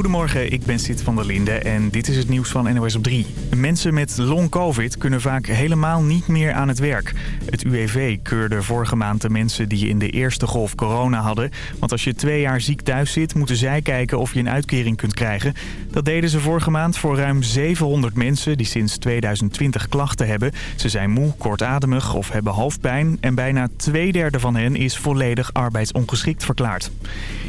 Goedemorgen, ik ben Sid van der Linde en dit is het nieuws van NOS op 3. Mensen met long-covid kunnen vaak helemaal niet meer aan het werk. Het UWV keurde vorige maand de mensen die in de eerste golf corona hadden. Want als je twee jaar ziek thuis zit, moeten zij kijken of je een uitkering kunt krijgen. Dat deden ze vorige maand voor ruim 700 mensen die sinds 2020 klachten hebben. Ze zijn moe, kortademig of hebben hoofdpijn. En bijna twee derde van hen is volledig arbeidsongeschikt verklaard.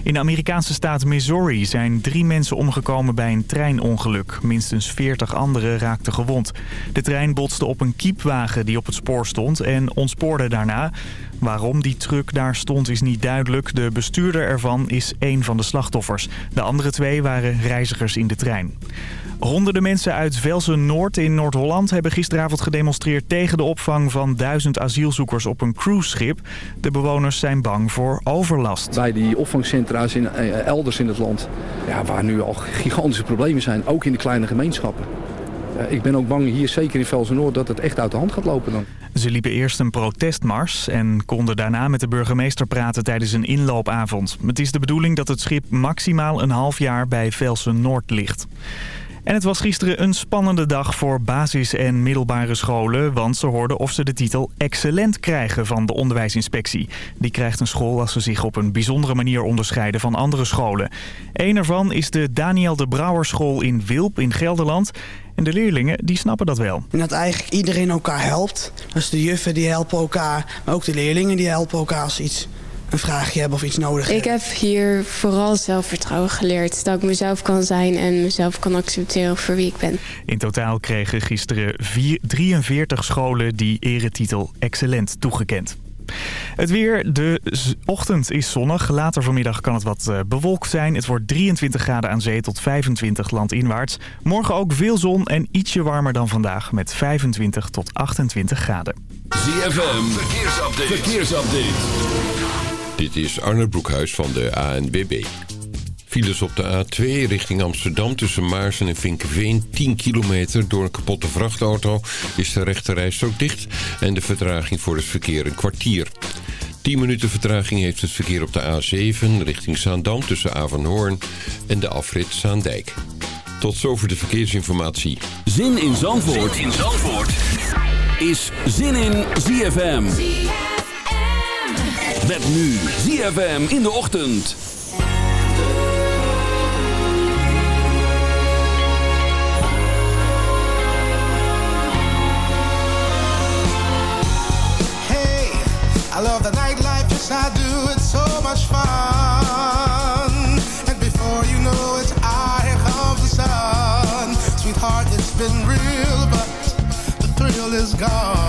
In de Amerikaanse staat Missouri zijn drie mensen omgekomen bij een treinongeluk. Minstens 40 anderen raakten gewond. De trein botste op een kiepwagen die op het spoor stond en ontspoorde daarna. Waarom die truck daar stond is niet duidelijk. De bestuurder ervan is één van de slachtoffers. De andere twee waren reizigers in de trein. Honderden mensen uit Velsen-Noord in Noord-Holland hebben gisteravond gedemonstreerd tegen de opvang van duizend asielzoekers op een cruiseschip. De bewoners zijn bang voor overlast. Bij die opvangcentra's in, eh, elders in het land, ja, waar nu al gigantische problemen zijn, ook in de kleine gemeenschappen. Eh, ik ben ook bang hier, zeker in Velsen-Noord, dat het echt uit de hand gaat lopen dan. Ze liepen eerst een protestmars en konden daarna met de burgemeester praten tijdens een inloopavond. Het is de bedoeling dat het schip maximaal een half jaar bij Velsen-Noord ligt. En het was gisteren een spannende dag voor basis- en middelbare scholen... want ze hoorden of ze de titel excellent krijgen van de onderwijsinspectie. Die krijgt een school als ze zich op een bijzondere manier onderscheiden van andere scholen. Eén ervan is de Daniel de Brouwer School in Wilp in Gelderland... En de leerlingen die snappen dat wel. En dat eigenlijk iedereen elkaar helpt. Dus de juffen die helpen elkaar, maar ook de leerlingen die helpen elkaar als iets een vraagje hebben of iets nodig Ik heb hier vooral zelfvertrouwen geleerd. Dat ik mezelf kan zijn en mezelf kan accepteren voor wie ik ben. In totaal kregen gisteren 43 scholen die eretitel excellent toegekend. Het weer, de ochtend is zonnig. Later vanmiddag kan het wat uh, bewolkt zijn. Het wordt 23 graden aan zee tot 25 landinwaarts. Morgen ook veel zon en ietsje warmer dan vandaag met 25 tot 28 graden. ZFM, verkeersupdate. verkeersupdate. Dit is Arne Broekhuis van de ANWB. Files op de A2 richting Amsterdam tussen Maarsen en Vinkenveen. 10 kilometer door een kapotte vrachtauto is de rechte ook dicht... en de vertraging voor het verkeer een kwartier. 10 minuten vertraging heeft het verkeer op de A7 richting Zaandam... tussen Avanhoorn en de afrit Zaandijk. Tot zover de verkeersinformatie. Zin in Zandvoort, zin in Zandvoort. is Zin in ZFM. Met nu ZFM in de ochtend. Hey, I love the nightlife, yes I do, it's so much fun. And before you know it, I comes the sun. Sweetheart, it's been real, but the thrill is gone.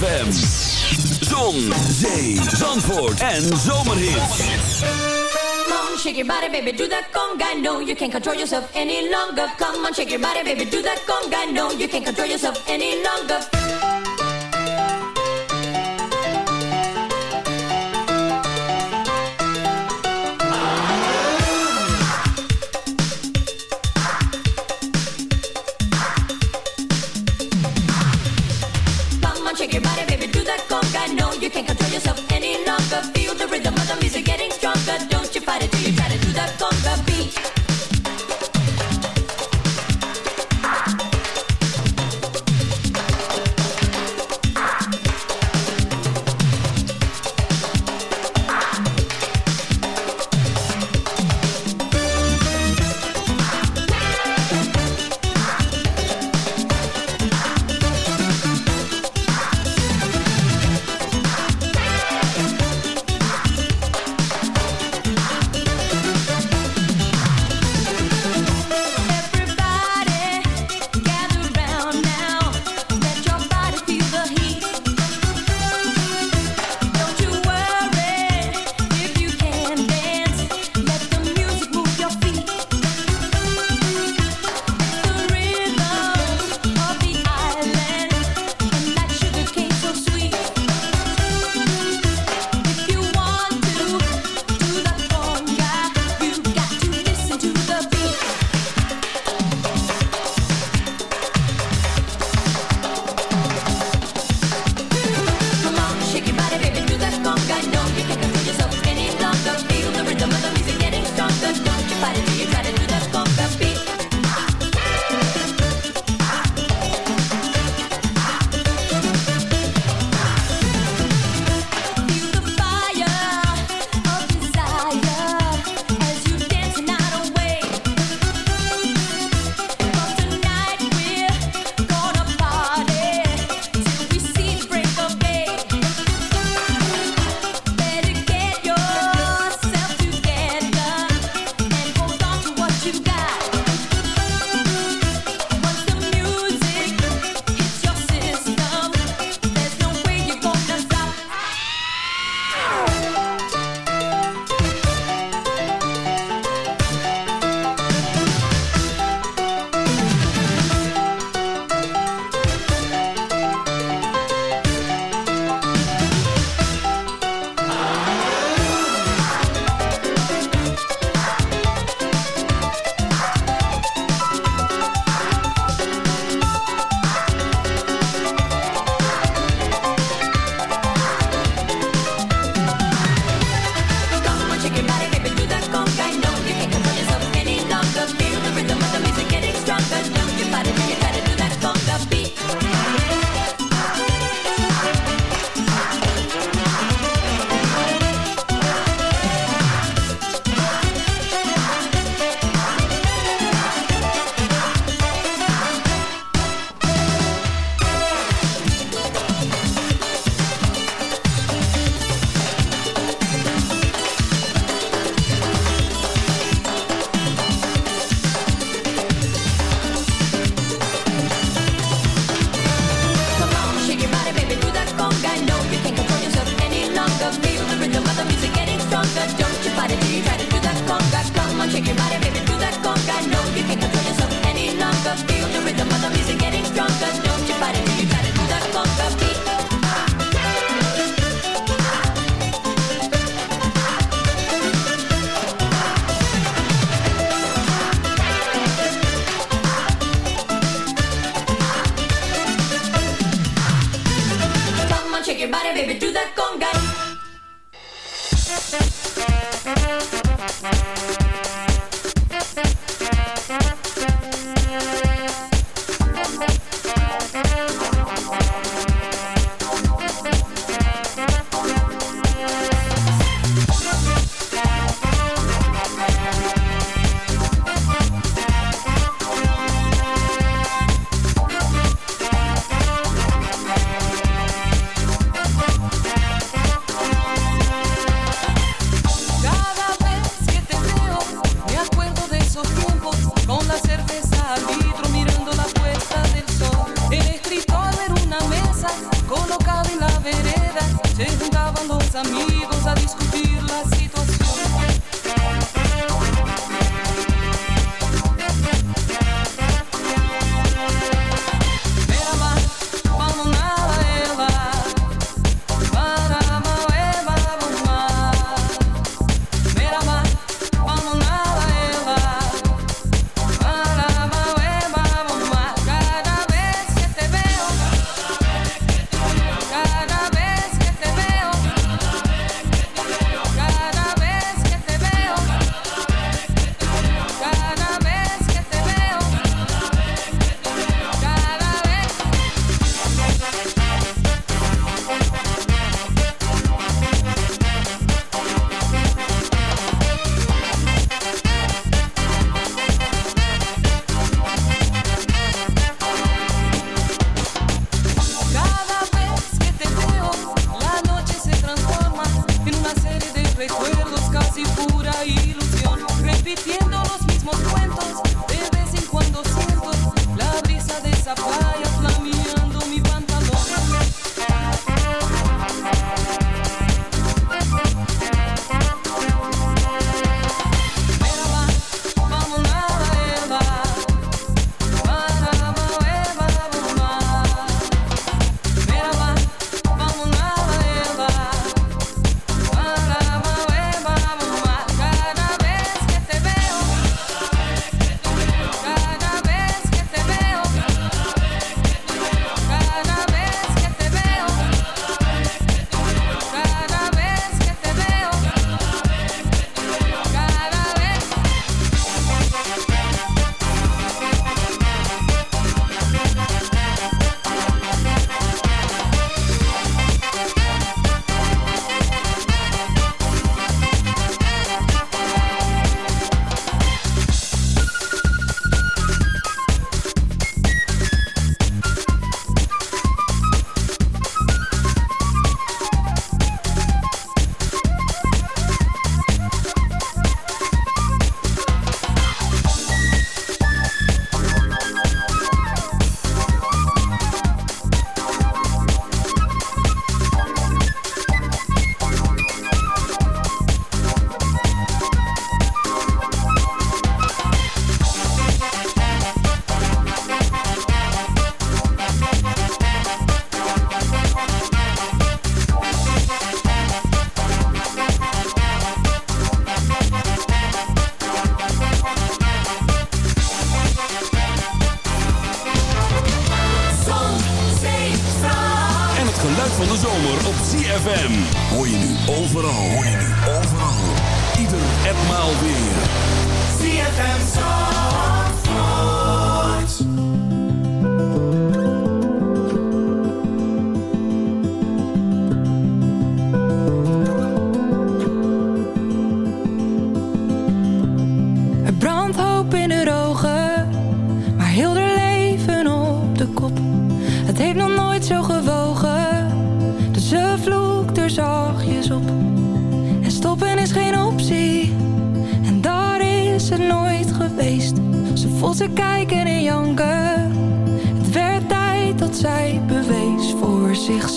ZFM. Zon, zee, zandvoort en zomerhits. Come on, shake your body, baby, do that conga. No, you can't control yourself any longer. Come on, shake your body, baby, do that conga. No, you can't control yourself any longer.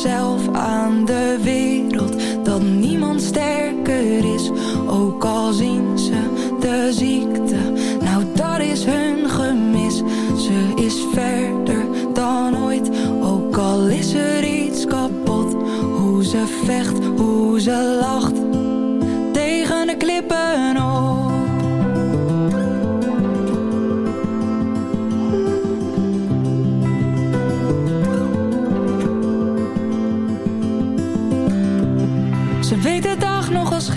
zelf aan de wereld dat niemand sterker is. Ook al zien ze de ziekte, nou dat is hun gemis. Ze is verder dan ooit, ook al is er iets kapot. Hoe ze vecht, hoe ze lacht, tegen de klippen op.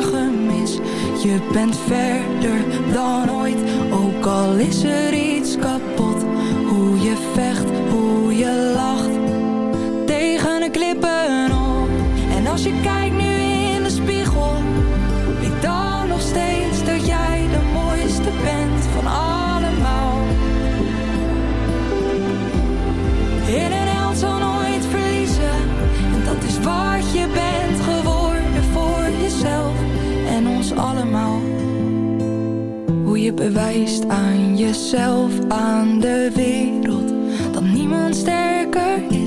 gemis. Je bent verder dan ooit, ook al is er iets kapot. Hoe je vecht Bewijst aan jezelf, aan de wereld Dat niemand sterker is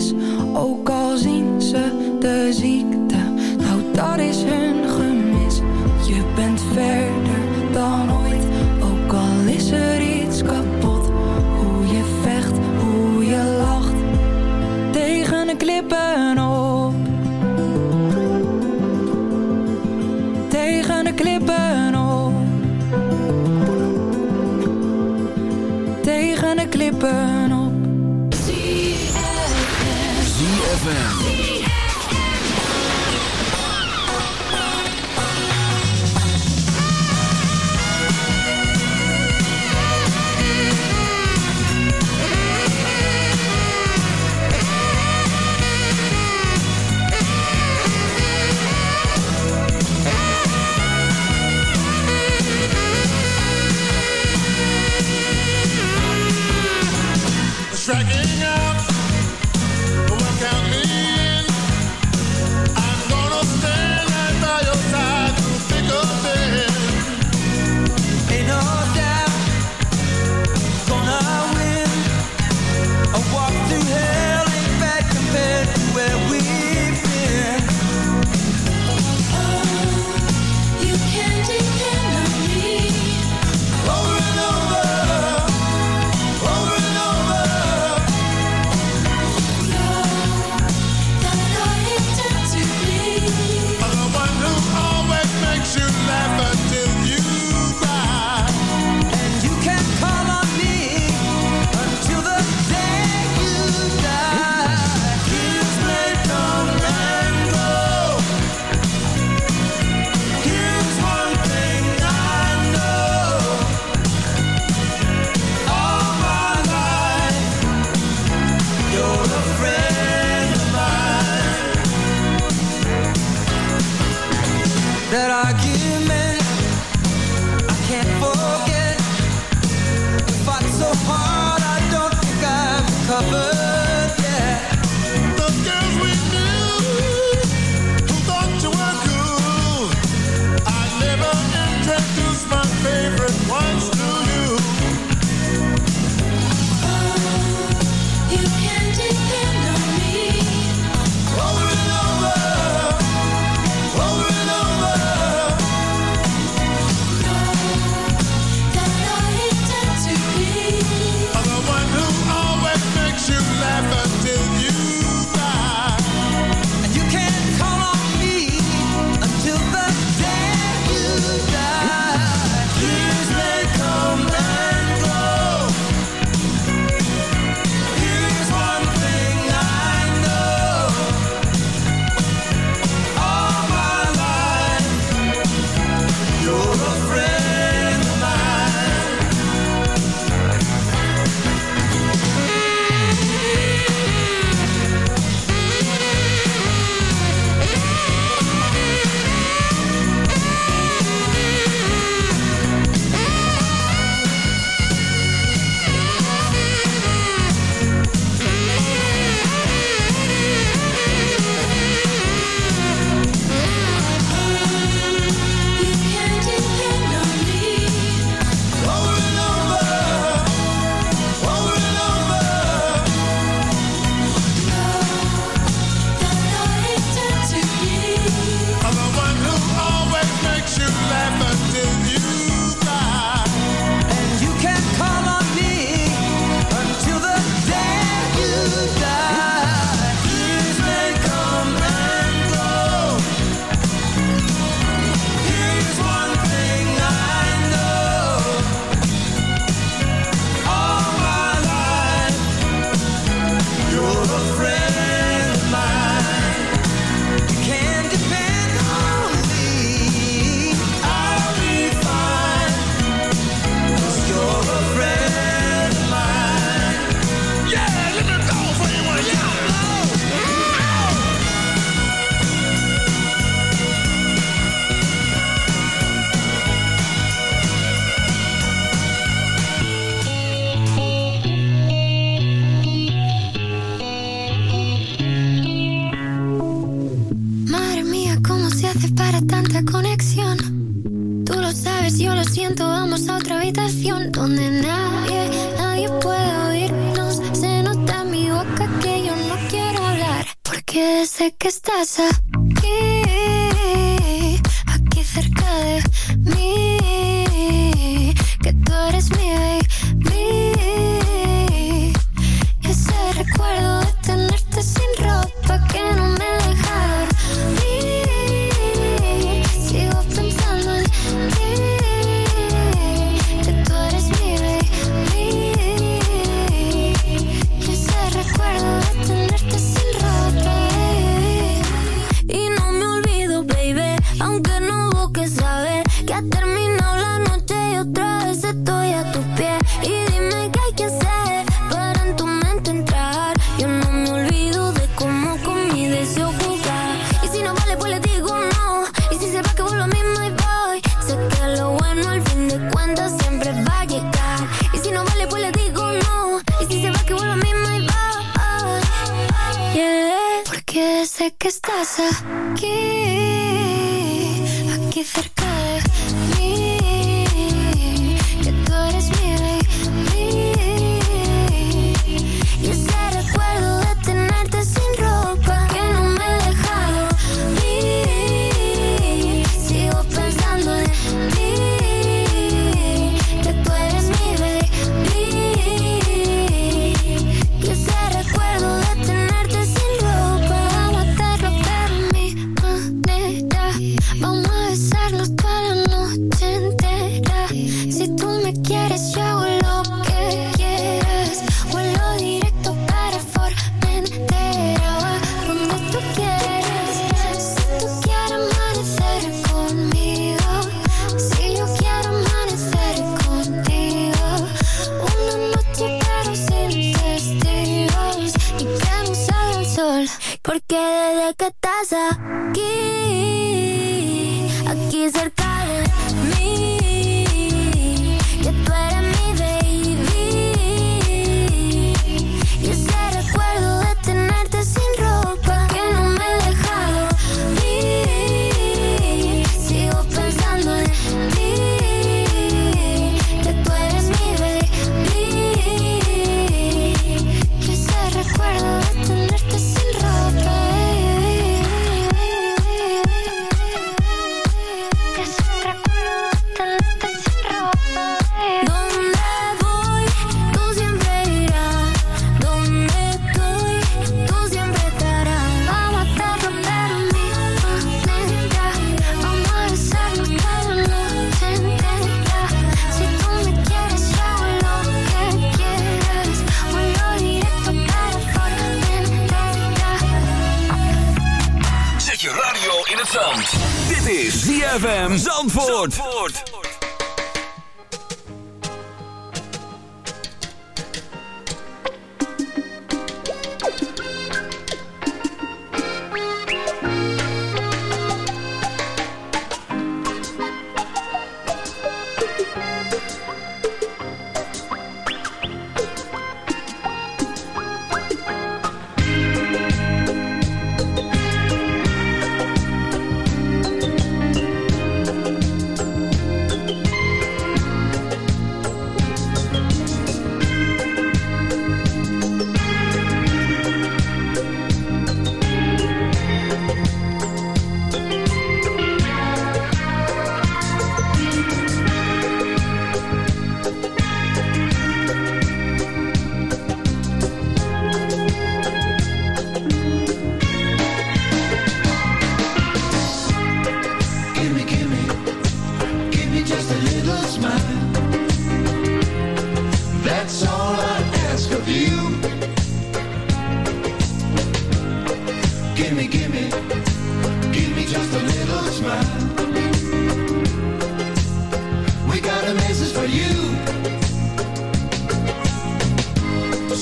Zandvoort.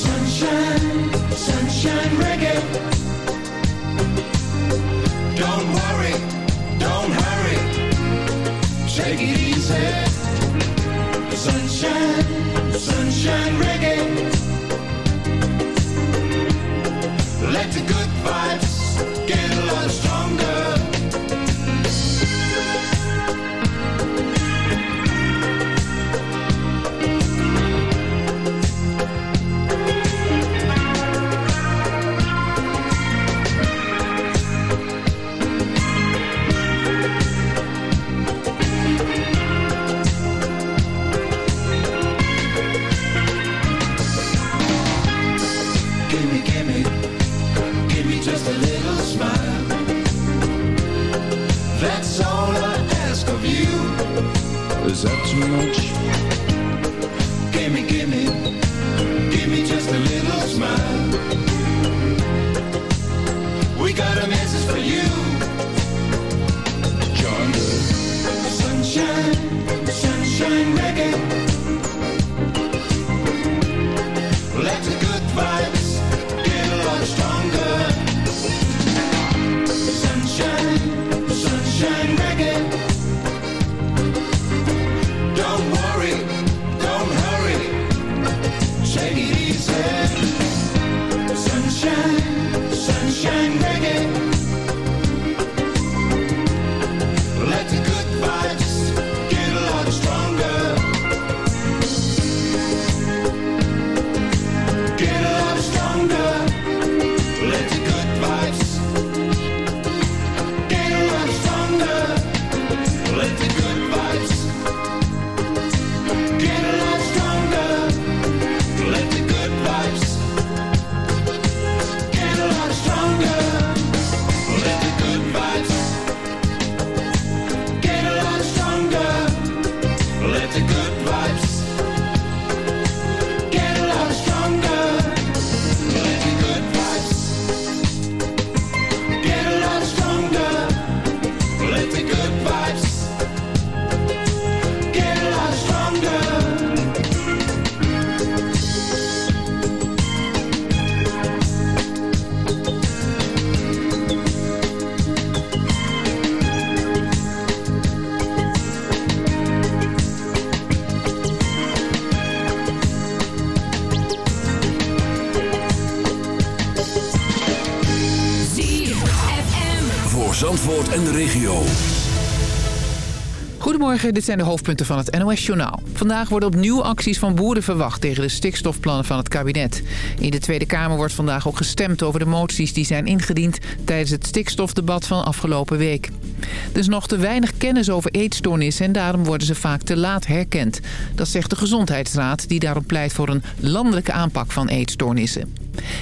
Sunshine, let it go. Dit zijn de hoofdpunten van het NOS-journaal. Vandaag worden opnieuw acties van boeren verwacht tegen de stikstofplannen van het kabinet. In de Tweede Kamer wordt vandaag ook gestemd over de moties die zijn ingediend... tijdens het stikstofdebat van afgelopen week. Er is nog te weinig kennis over eetstoornissen en daarom worden ze vaak te laat herkend. Dat zegt de Gezondheidsraad die daarom pleit voor een landelijke aanpak van eetstoornissen.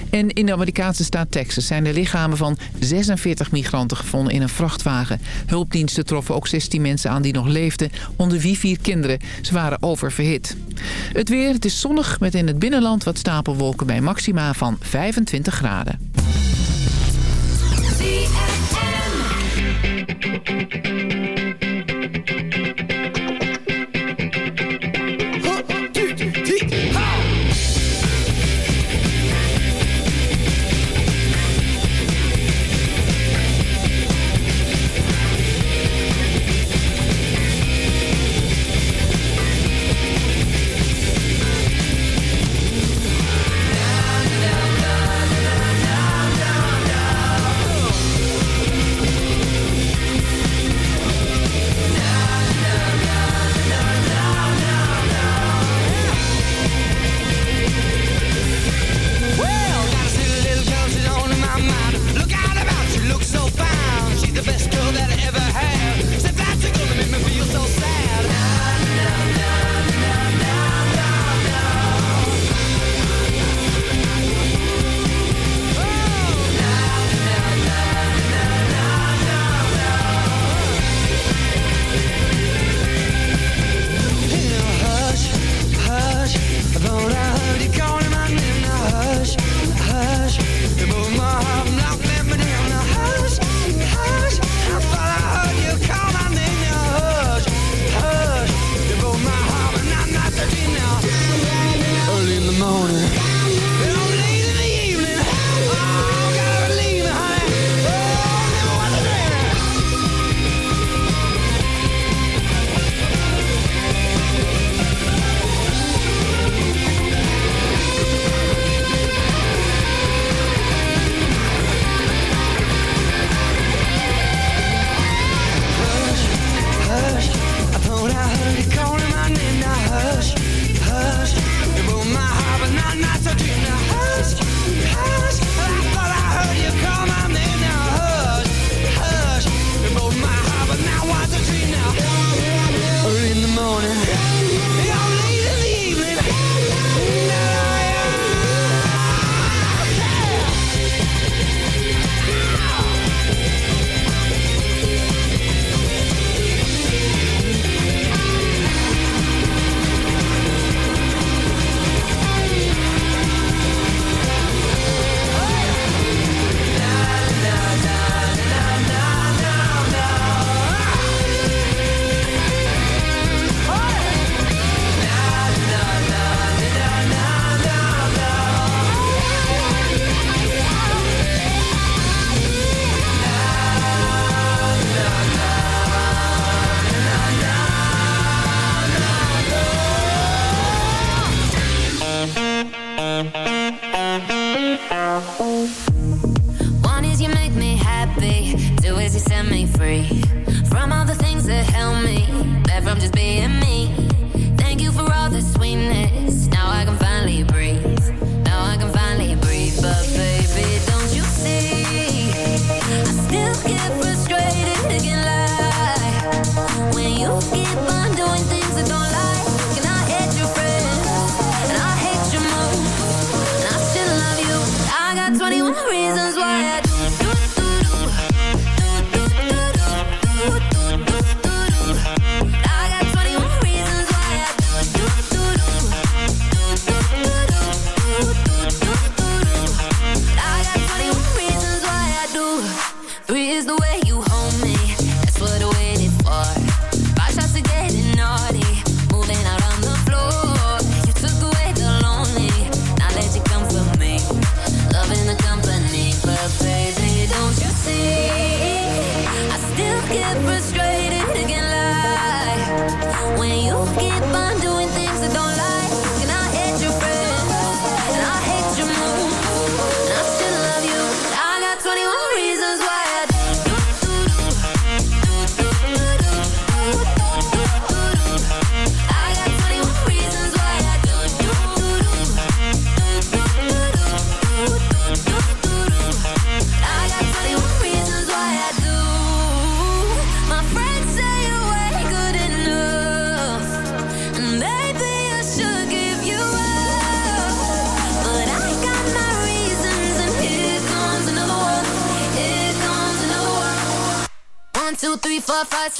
En in de Amerikaanse staat Texas zijn de lichamen van 46 migranten gevonden in een vrachtwagen. Hulpdiensten troffen ook 16 mensen aan die nog leefden, onder wie vier kinderen. Ze waren oververhit. Het weer, het is zonnig met in het binnenland wat stapelwolken bij maxima van 25 graden.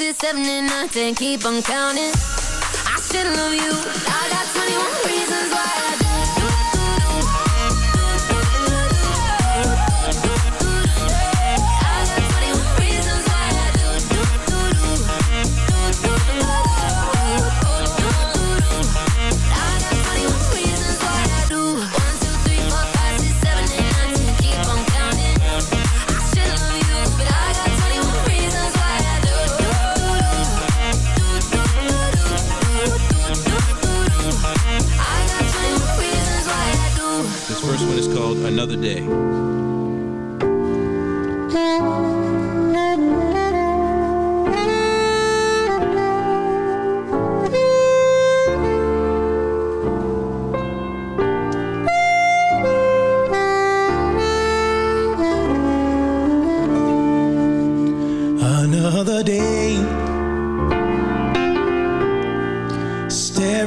and seven and nine, keep on counting. I still love you. I got 21 reasons why.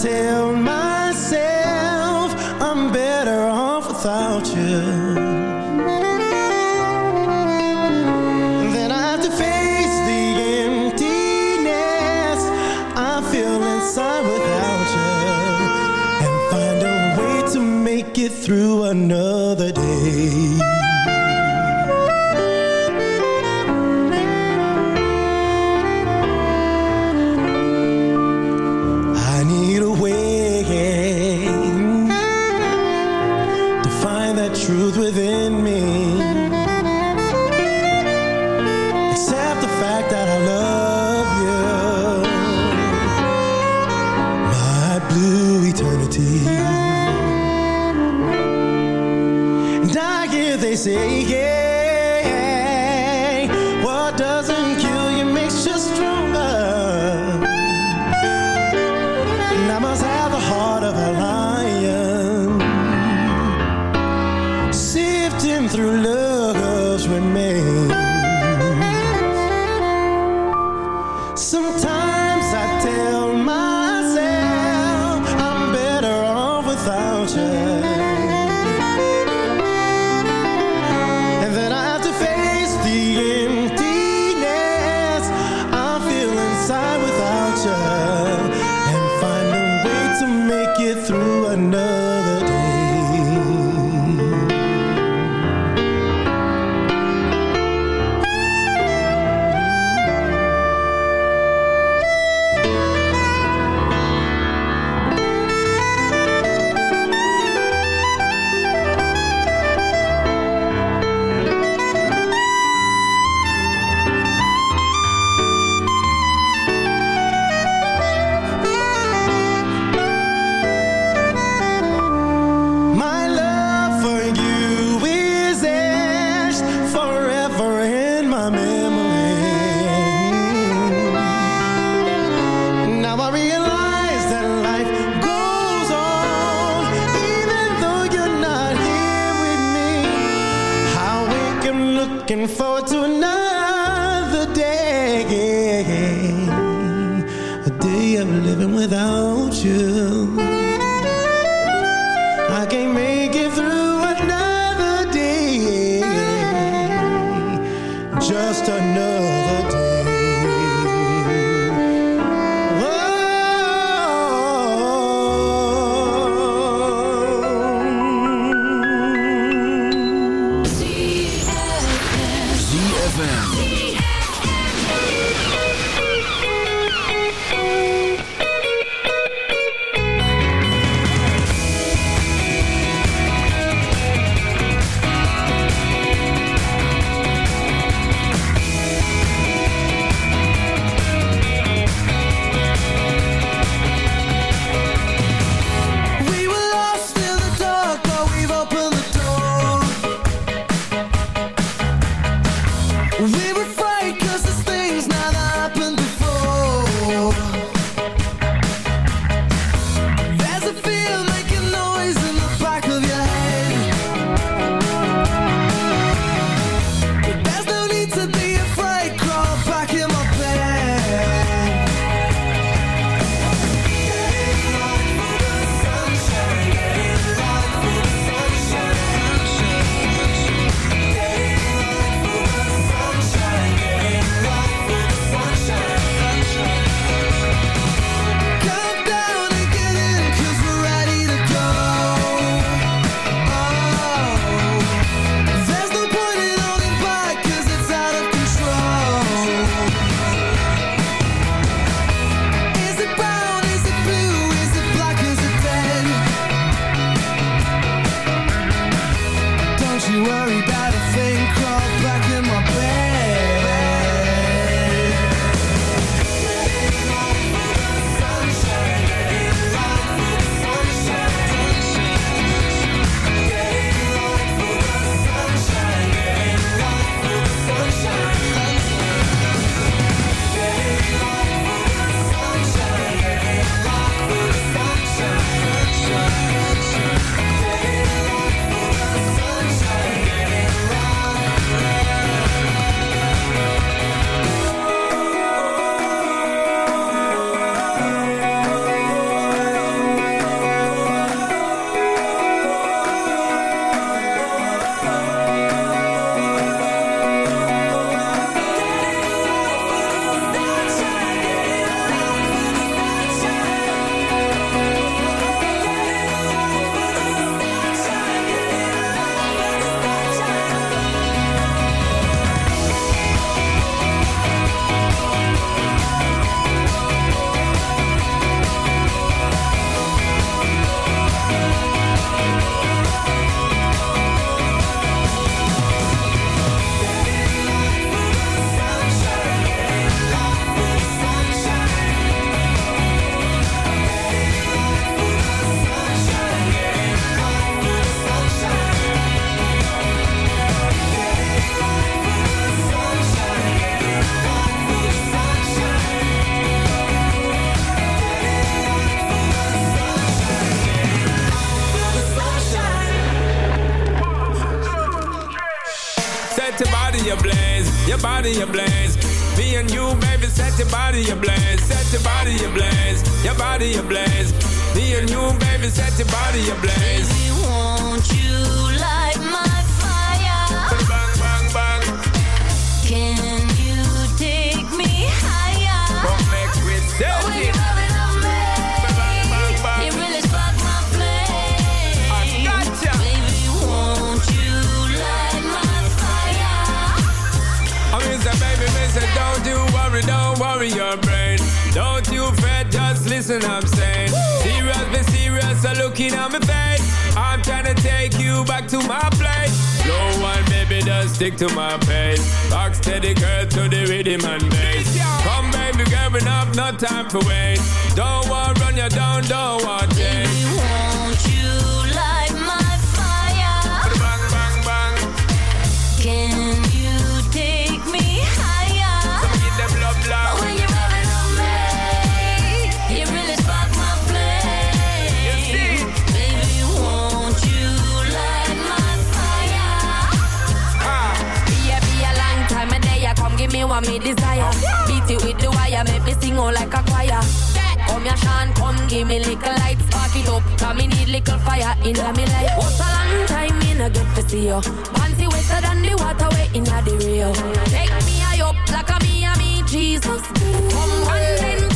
tell Sometimes you back to my place. No one, baby, does stick to my pace. Rock steady, girl, to the rhythm and bass. Come, baby, girl, enough, no time for wait. Don't want run you down, don't want change. what me desire. Beat it with the wire, make me sing all like a choir. Come here, Sean, come give me little light, spark it up. Cause me need little fire in me life. What's a long time in a get to see you. Fancy wetter than the water way in the real. Take me high up like a me, a me, Jesus. Come on, then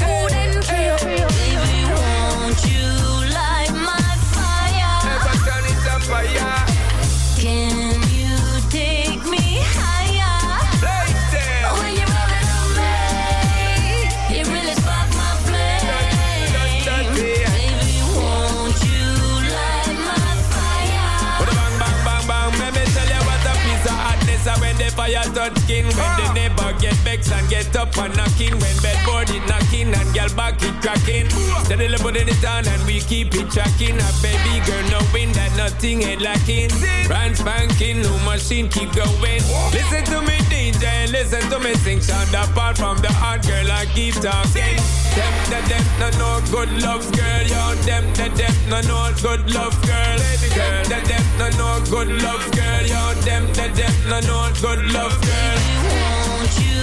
fire touch skin, when the neighbor get vexed and get up and knocking, when bedboard it knocking and girl back it cracking. Steadily putting it on and we keep it tracking. A baby girl knowing that nothing ain't lacking. Brand spanking, new machine keep going. Listen to me DJ, listen to me sing. Sound apart from the hard girl, I keep talking. Them, the them, no no good love girl, yo. Them, the them, no no good love girl. Them, the them, no no good love girl, yo. Them, the them, no no good love girl. Won't you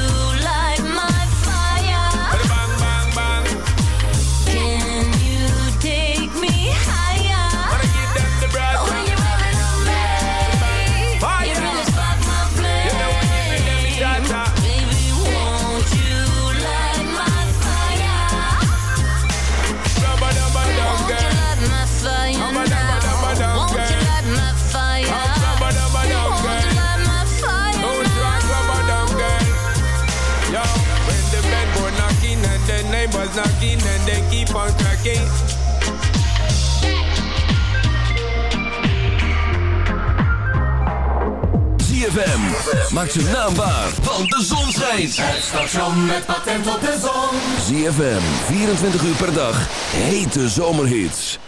station met patent op de zon. ZFM, 24 uur per dag. Hete zomerhits.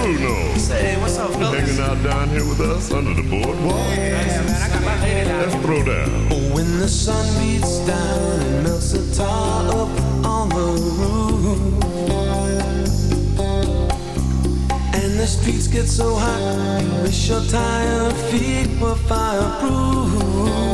Bruno. Say, what's up, fellas? Hanging out down here with us under the boardwalk. Let's throw down. When the sun beats down and melts the tar up on the roof And the streets get so hot You wish your tired feet were fireproof